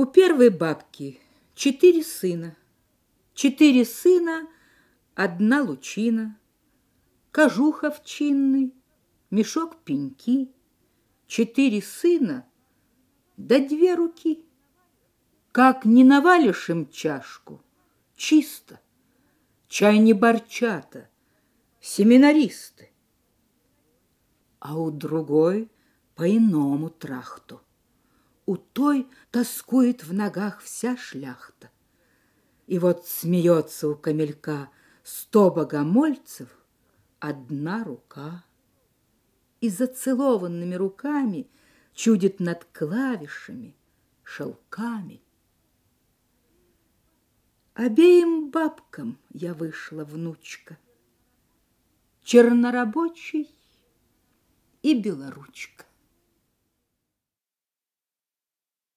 У первой бабки четыре сына. Четыре сына, одна лучина, Кожух овчинный, мешок пеньки, Четыре сына, да две руки. Как не навалишь им чашку, чисто, Чай не борчата, семинаристы. А у другой по-иному трахту у той тоскует в ногах вся шляхта. И вот смеется у камелька сто богомольцев, одна рука. И зацелованными руками чудит над клавишами, шелками. Обеим бабкам я вышла, внучка, Чернорабочий и белоручка.